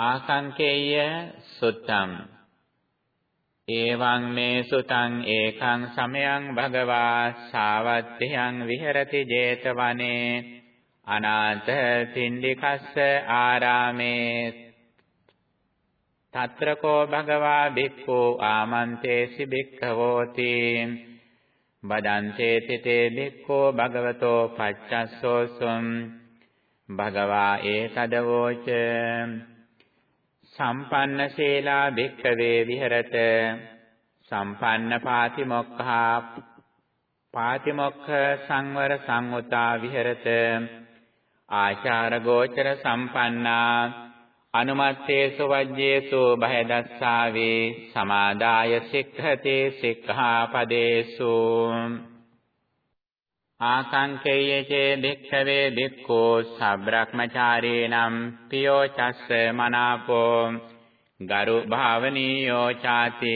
ආකංකේය සුත්තම්. එවං මේ සුතං ඒකං සමයං භගවා සාවත්තියං විහෙරති 제තවනේ. අනාථ තින්ඩිකස්ස ආරාමේ తත්‍රකෝ භගවා භික්ඛු ආමන්තේසි භික්ඛවෝති. බදන්තේ තිතේ භික්ඛෝ භගවතෝ පච්චස්සෝසුම් භගවා ඒතදවෝච සම්පන්න සීලා භික්ඛවේ විහෙරත। සම්පන්න පාතිමොක්ඛා පාතිමොක්ඛ සංවර සංඋතා විහෙරත। ආචාර ගෝචර සම්පන්නා අනුමත්තේසු වජ්ජේසු බයදස්සාවේ සමාදාය සික්ඛතේ සික්ඛාපදේසු। ආකංකේයචේ භික්ඛවේ භික්ඛෝ සබ්‍රක්මචාරීනම් පියෝ චස්ස මනාපෝ ගරු භාවනීයෝ ചാති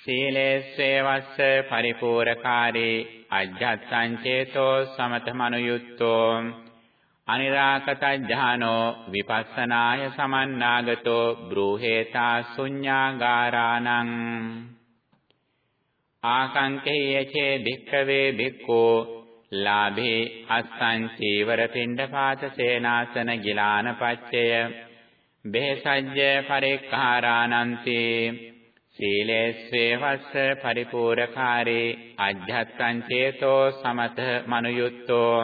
සීලේස්සේවස්ස පරිපූර්ණකාරී අජ්ජත්සං චේතෝ සමතමනුයුක්තෝ අනිරාකතඥානෝ විපස්සනාය සමන්නාගතෝ බ්‍රූහේතා ශුඤ්ඤාගාරාණං ආකංකේයචේ භික්ඛවේ භික්ඛෝ ලාභේ අස්සං චීවර පිණ්ඩපාත සේනාසන ගිලාන පච්චය බෙහෙසජ්ජ පරික්ඛාරානන්ති සීලේස්වේ වස්ස පරිපූර්ණකාරේ අජ්ජත්තං චේතෝ සමත මනුයුත්තෝ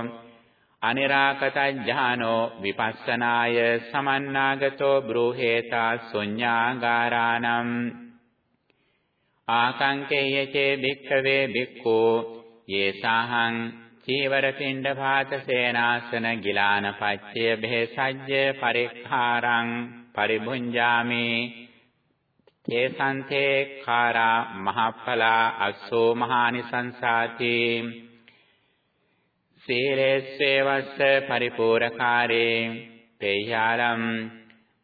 අනිරාකතඥානෝ විපස්සනාය සමන්නාගතෝ බ්‍රූහේතා ශුඤ්ඤාගාරාණං ආකංකේයචේ භික්ඛවේ භික්ඛෝ යේසාහං චීවර පිණ්ඩ භාත සේනාසන ගිලාන පච්චය බෙහෙසජ්ජ පරික්ඛාරං පරිභුඤ්ජාමි තේසන්තේ කාරා මහඵලා අස්සෝ මහානිසංසාති සීලේස්සේවස්ස පරිපූර්ණකාරේ තේයාලම්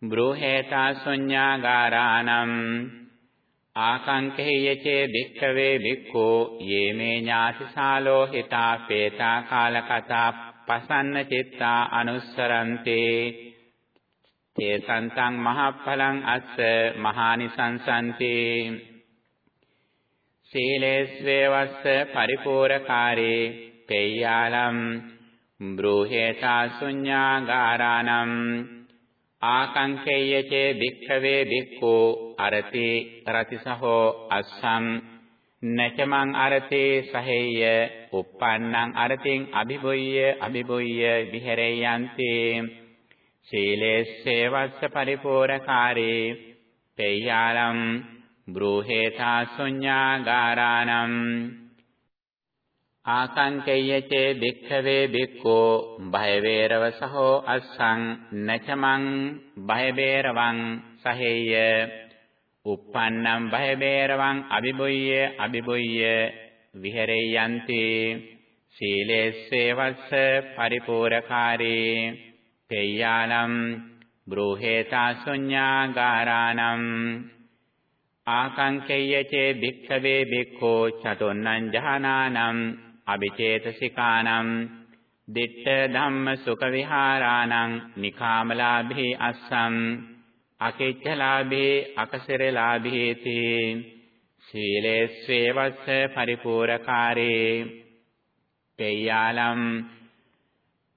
බ්‍රෝහේතා ශුඤ්ඤාගාරාණං ආකංකේයචේ භික්ඛවේ භික්ඛෝ යේමේ ඥාතිසාලෝ හිතා පේතා කාලකතා පසන්න චිත්තා අනුස්සරන්තේ. තේ සන්තං මහඵලං අස්ස මහානිසංසන්ති. සීලේස්වේවස්ස පරිපූර්ණකාරේ පෙය්‍යාලම් බ්‍රෝහේතා ශුඤ්ඤාගාරාණං ආකංකේයචේ භික්ඛවේ භික්ඛෝ අරති රතිසහෝ අස්සම් නචමං අරතේ සහෙය්‍ය uppannං අරතින් අභිබොය්‍ය අභිබොය්‍ය විහෙරයන්ති. සීලේස්සේවස්ස පරිපූර්ණකාරේ පෙය්‍යාලම් බ්‍රෝහේතා ශුඤ්ඤාගාරාණං ආකංකේයචේ භික්ඛවේ භික්ඛෝ භය වේරව සහෝ අස්සං නචමං භය වේරවං සහෙය්‍ය uppannam bhaya beravam abibuyya abibuyya vihareyanti සීලේස්සේවස්ස පරිපූර්ණකාරේ තේයානම් බ්‍රෝහෙතා ශුඤ්ඤාගාරානම් ආකංකේයචේ භික්ඛවේ භික්ඛෝ චතුන්නං ජහනානම් අபிචේතසිකානම් දිට්ඨ ධම්ම සුඛ විහාරානම් නිකාමලාභී අස්සම් අකිච්ඡලාභේ අකසරලාභේති සීලේස්සේවස්ස පරිපූර්ණකාරේ පෙය්‍යාලම්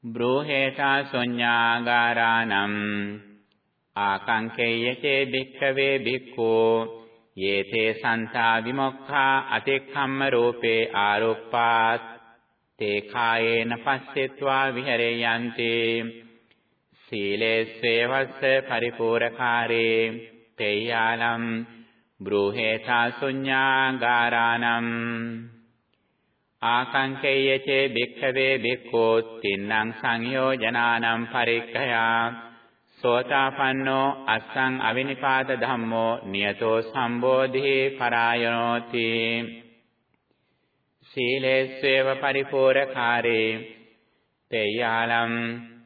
බ්‍රෝහේතා සොඤ්ඤාගාරානම් ආකංකේයචේ භික්ඛවේ භික්ඛෝ යේතේ සන්තා විමුක්ඛා අතික්ඛම්ම රූපේ ආරෝප්පාත් තේ කායේන පස්සෙත්වා විහෙරයන්ති සීලේස්සේවස්ස පරිපූර්ණකාරේ තේයාලම් බ්‍රෝහේතා ශුඤ්ඤාගාරානම් ආකංකේයචේ භික්ඛවේ භික්ඛෝ තින්නම් සංයෝජනානම් පරික්ඛයා සෝතාපන්නෝ අස්සං අවිනිපාත ධම්මෝ නියතෝ සම්බෝධි පරායනෝති සීලේස්සේව පරිපූර්ණකාරේ තේයාලම්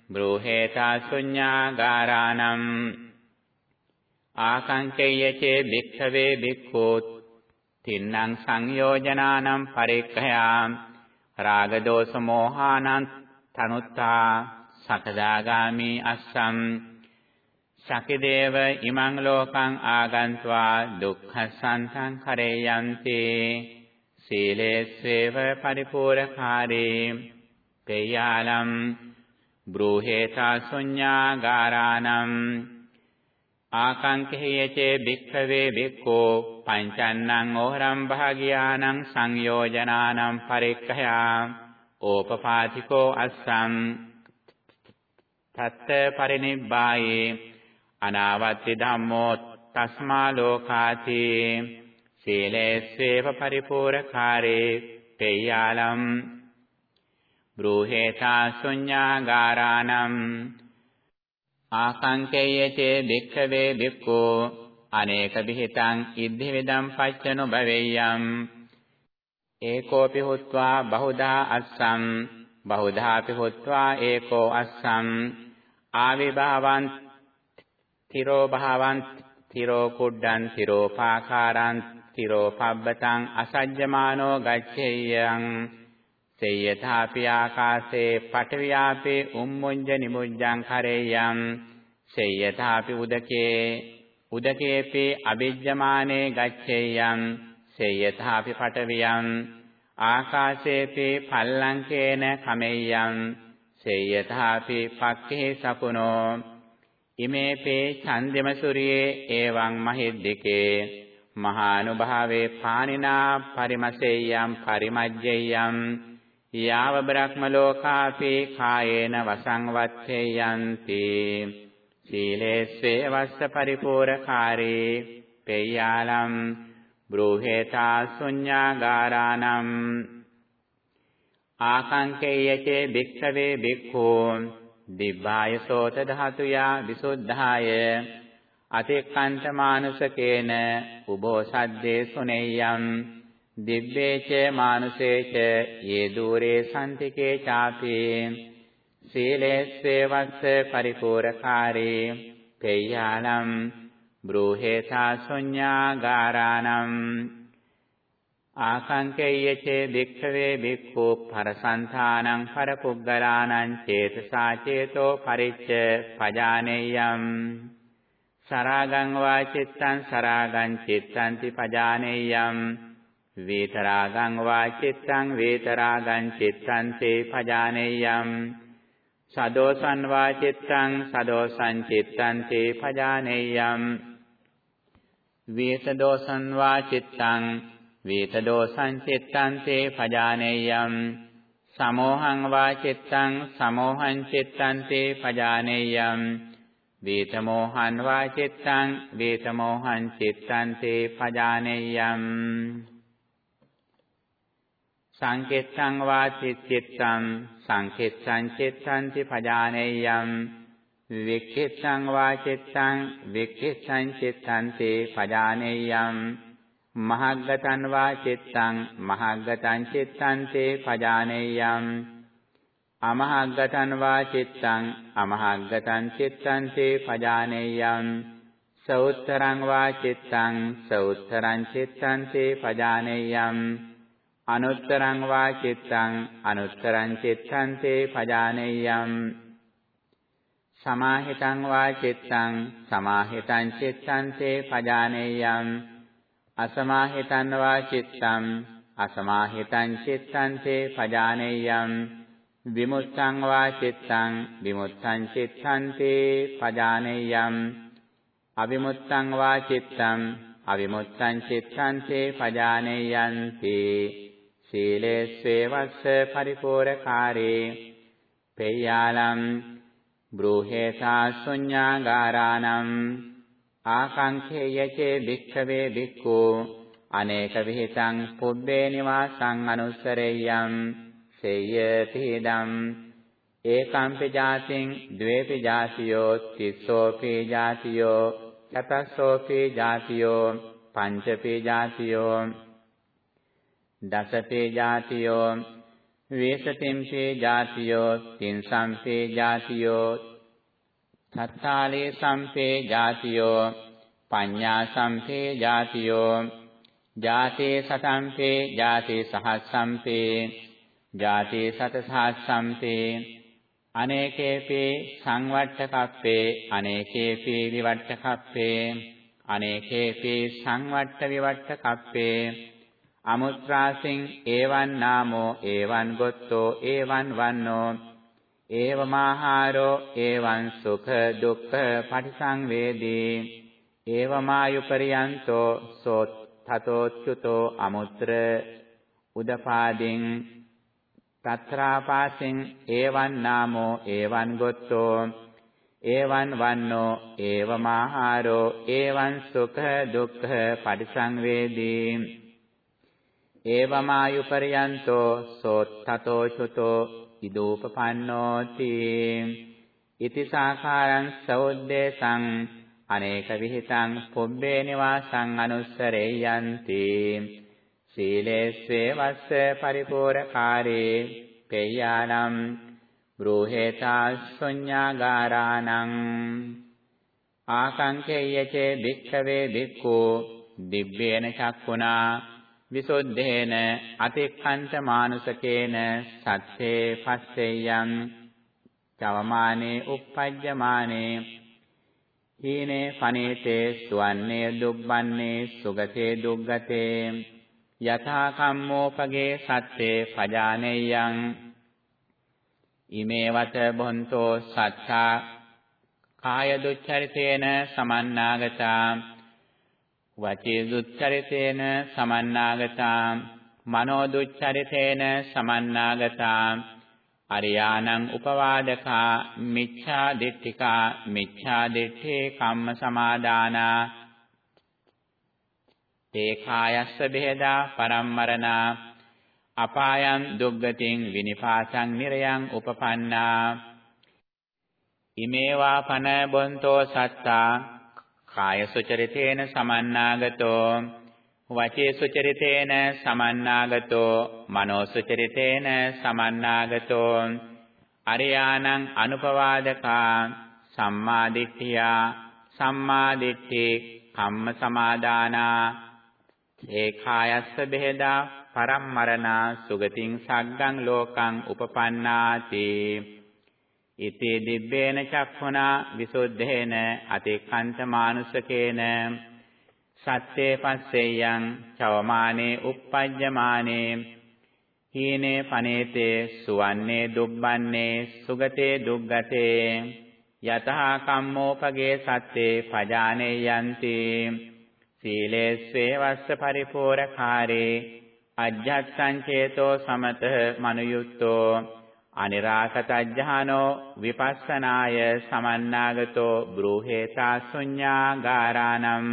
බ්‍රෝහේතා ශුඤ්ඤාගාරානම් ආකංකේයචේ භික්ඛවේ භික්ඛෝ තින්නම් සංයෝජනානම් පරික්ඛයා රාග දෝෂ මෝහානං තනුත්තා සකදාගාමි අස්සම් සකිදේව ඉමං ලෝකං ආගන්त्वा දුක්ඛසන්තං කරේයන්ති සීලේස්සේව පරිපූර්ණකාරේ පේයාලම් බ්‍රූහේතා ශුඤ්ඤාගාරාණං ආකංකේයචේ භික්ඛවේ භික්ඛෝ පංචන්නං ඕහරම් භාගියානං සංයෝජනානං පරික්ඛයා ඕපපාතිකෝ අස්සං තත්ත පරිනිබ්බායේ අනාවත්ති ධම්මෝ තස්මා ලෝකාති සීලේස්සේව පරිපූර්ණකාරේ පේයාලම් බ්‍රූහේතා ශුඤ්ඤාගාරාණං ආකංකේයචේ භික්ඛවේ භික්ඛෝ අනේක විಹಿತං ඉද්ධි විදම් පච්චනු භවෙය්‍යම් ඒකෝපි හුත්වා බහුදා අස්සම් බහුදාපි හුත්වා ඒකෝ අස්සම් ආවිභාවං තිරෝ භාවං තිරෝ කුඩ්ඩං තිරෝ පාකාරං තිරෝ පබ්බතං අසජ්ජමානෝ ගච්ඡෙය්‍යං සේයථාපි ආකාසේ පඨවියාපේ උම්මුඤ්ජ නිමුඤ්ජං කරේයම් සේයථාපි උදකේ උදකේපි අවිජ්ජමානේ ගච්ඡේයම් සේයථාපි පඨවියම් ආකාශේපි පල්ලංකේන කමෙය්‍යම් සේයථාපි පක්ඛේ සකුණෝ ඉමේපේ ඡන්දෙම සූරියේ එවං මහිද්దికේ. මහානුභාවේ පානිනා පරිමසෙය්‍යම් පරිමජ්ජෙය්‍යම් යාව බ්‍රහ්ම ලෝකාපි කායේන වසං වත්තේයන්ති සීලේස්සේ වස්ස පරිපූර්ණකාරී පේයාලම් බ්‍රෝහේතා ශුඤ්ඤාගාරානම්. ආකංකේයචේ භික්ඛවේ භික්ඛූ දිබ්බාය සෝත ධාතුයා විසුද්ධාය. අතික්කන්ත මානුසකේන උභෝ සද්දේ සුනේයම්. දිබ්බේච මානුසේච යේ দূරේ සම්තිකේ ചാපි සීලේස්සේ වස්ස පරිපූර්ණකාරී පේයානම් බ්‍රූහේතා ශුඤ්ඤාගාරානම් ආකංකේයචේ භික්ඛවේ භික්ඛු පරසන්තානං පරපුග්ගලානං චේතසා චේතෝ පරිච්ඡ පජානේයම්. සරාගං වා චිත්තං සරාගං චිත්තංති පජානේයම්. වේතරාගං වා චිත්තං වේතරාගං චිත්තං තේ පජානේයම්। සදෝසං වා චිත්තං සදෝසං චිත්තං තේ පජානේයම්। වේසදෝසං වා චිත්තං වේතදෝසං චිත්තං තේ පජානේයම්। සමෝහං වා චිත්තං සමෝහං චිත්තං තේ පජානේයම්। වේතමෝහං වා චිත්තං වේතමෝහං චිත්තං තේ පජානේයම්। සංකෙත්තං වා චිත්තං සංකෙත්තං චිත්තංති පජානේයම් වික්ඛිත්තං වා චිත්තං වික්ඛිත්තං චිත්තංති පජානේයම් මහග්ගතං වා චිත්තං මහග්ගතං චිත්තංති පජානේයම් අමහග්ගතං වා චිත්තං අමහග්ගතං චිත්තංති පජානේයම් සෞත්තරං වා චිත්තං සෞත්තරං චිත්තංති පජානේයම් අනුත්තරං වා චිත්තං අනුත්තරං චිත්තං තේ පජානෙය්‍යම් සමාහිතං වා චිත්තං සමාහිතං චිත්තං තේ පජානෙය්‍යම් අසමාහිතං වා චිත්තං අසමාහිතං චිත්තං තේ පජානෙය්‍යම් විමුක්තං වා චිත්තං විමුක්තං චිත්තං තේ පජානෙය්‍යම් අවිමුක්තං වා චිත්තං අවිමුක්තං චිත්තං තේ පජානෙය්‍යන්ති සීලේස්සේ වස්ස පරිපූර්ණකාරේ පේයාලම් බ්‍රෝහේසා ශුඤ්ඤාගාරානම් ආකංඛේයචේ භික්ඛවේ භික්ඛෝ අනේක විහිතං පුබ්බේ නිවාසං අනුස්සරෙය්‍යම් සේයතිදම් ඒකම්පි ජාතින් ද්වේපි ජාතියෝ තිස්සෝපි ජාතියෝ චතස්සෝපි ජාතියෝ පංචපි ජාතියෝ දසපේ ජාතියෝ වේසතිම්පේ ජාතියෝ තින්සම්පේ ජාතියෝ තත්තාලේ සම්පේ ජාතියෝ පඤ්ඤා සම්පේ ජාතියෝ ජාතේ සතම්පේ ජාතේ සහස්සම්පේ ජාතේ සතසහස්සම්පේ අනේකේපි සංවට්ඨකප්පේ අනේකේපි විවට්ඨකප්පේ අනේකේපි සංවට්ඨ විවට්ඨකප්පේ අමුත්‍රාසින් ඒවන් නාමෝ ඒවන් ගොත්තෝ ඒවන් වන්නෝ. ඒවමාහාරෝ ඒවන් සුඛ දුක්ඛ පටිසංවේදී. ඒවමායුපරියන්තෝ සෝ තතෝච්චුතෝ අමුත්‍ර. උදපාදින් තත්‍රාපාසින් ඒවන් නාමෝ ඒවන් ගොත්තෝ. ඒවන් වන්නෝ ඒවමාහාරෝ ඒවන් සුඛ දුක්ඛ පටිසංවේදී. ඒවමායුපරියන්තෝ සෝත්තතෝ චුතෝ ඉදූපපන්නෝති ඉති සාඛාරං සෞද්දේශං අනේක විහිතං පුබ්බේ නිවාසං අනුස්සරේයන්ති සීලේස්වේ වස්ස පරිපූර්ණකාරේ පේයානම් බ්‍රෝහෙතා ශුඤ්ඤාගාරාණං ආකංකේයචේ භික්ඛවේ භික්ඛෝ දිබ්බේන චක්ඛුනා විසුද්ධේන අතික්ඛන්ත මානුසකේන සත්‍යේ පස්සෙයං චවමානේ uppajjamaනේ හීනේ පනේතේ සුවන්නේ දුබ්බන්නේ සුගතේ දුග්ගතේ යථා කම්මෝපගේ සත්‍යේ පජානෙයං ඉමේවත බොන්තෝ සත්තා කාය දුච්චරිතේන සමන්නාගතා වචී දුච්චරිතේන සමන්නාගතා මනෝ දුච්චරිතේන සමන්නාගතා අරියානං උපවාදකා මිච්ඡා දිට්ඨිකා මිච්ඡා දිට්ඨේ කම්ම සමාදානා. තේ කායස්ස බෙහෙදා පරම්මරණා. අපායන් දුග්ගතින් විනිපාසං නිරයන් උපපන්නා. ඉමේවා පන බොන්තෝ සත්තා. කාය සුචරිතේන සමන්නාගතෝ වචේ සුචරිතේන සමන්නාගතෝ මනෝ සුචරිතේන සමන්නාගතෝ අරියානං අනුපවාදකා සම්මාදිට්ඨියා සම්මාදිට්ඨි කම්ම සමාදානා ඒකායස්ස බෙහෙදා පරම්මරණා සුගතින් සග්ගං ලෝකං උපපන්නාති. ඉති දිබ්බේන චක්ඛුනා විසුද්ධේන අතික්ඛන්ත මානුසකේන සත්‍යේ පස්සෙයං චවමානේ uppajjamaනේ හීනේ පනේතේ සුවන්නේ දුබ්බන්නේ සුගතේ දුග්ගතේ යතහා කම්මෝපගේ සත්‍යේ පජානේ යන්ති සීලේස්වේ වස්ස පරිපූර්ණකාරේ අජ්ජත්සං චේතෝ සමත මනුයුක්තෝ අනිරාසතඥානෝ විපස්සනාය සමන්නාගතෝ බ්‍රූහේතා ශුඤ්ඤාගාරානම්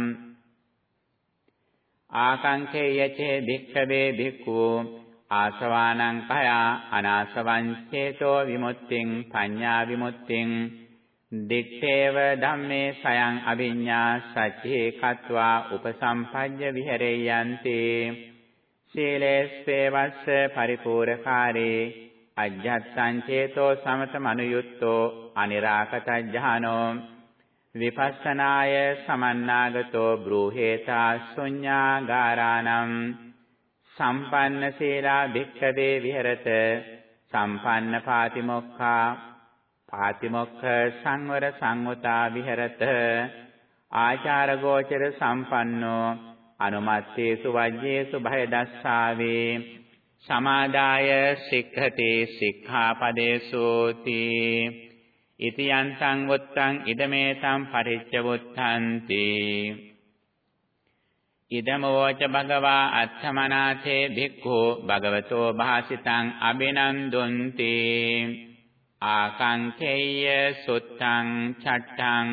ආකංකේ යචේ භික්ඛවේ භික්ඛු ආසවානං කය අනාසවං චේතෝ විමුක්තිං පඤ්ඤා විමුක්තිං. දිත්තේව ධම්මේ සයං අවිඤ්ඤා සච්චේ කତ୍වා උපසම්පජ්ජ විහෙරෙයන්ති සීලේස්සේ වස්ස පරිපූර්ණකාරේ අජ්ජත්සං චේතෝ සමතමනුයුත්තෝ අනිරාකතඥානෝ විපස්සනාය සමන්නාගතෝ බ්‍රූහේතා ශුඤ්ඤාගාරාණං සම්පන්න සීලා භික්ඛවේ විහෙරත සම්පන්න පාතිමොක්ඛා පාතිමොක්ඛ සංවර සංවතා විහෙරත ආචාර ගෝචර සම්පන්නෝ අනුමත්තේසු වජ්ජේසු භය දස්සාවේ සමාදාය සික්ඛති සික්ඛාපදේසෝති ඉති යන්තං වුත්තං ඉදමේතං පරිච්ඡ වුත්තන්ති ඉදමෝච භගවා අත්තමනාතේ භික්ඛු භගවතෝ භාසිතං අබිනන්දුන්ති ආකංකේය සුත්තං චට්ඨං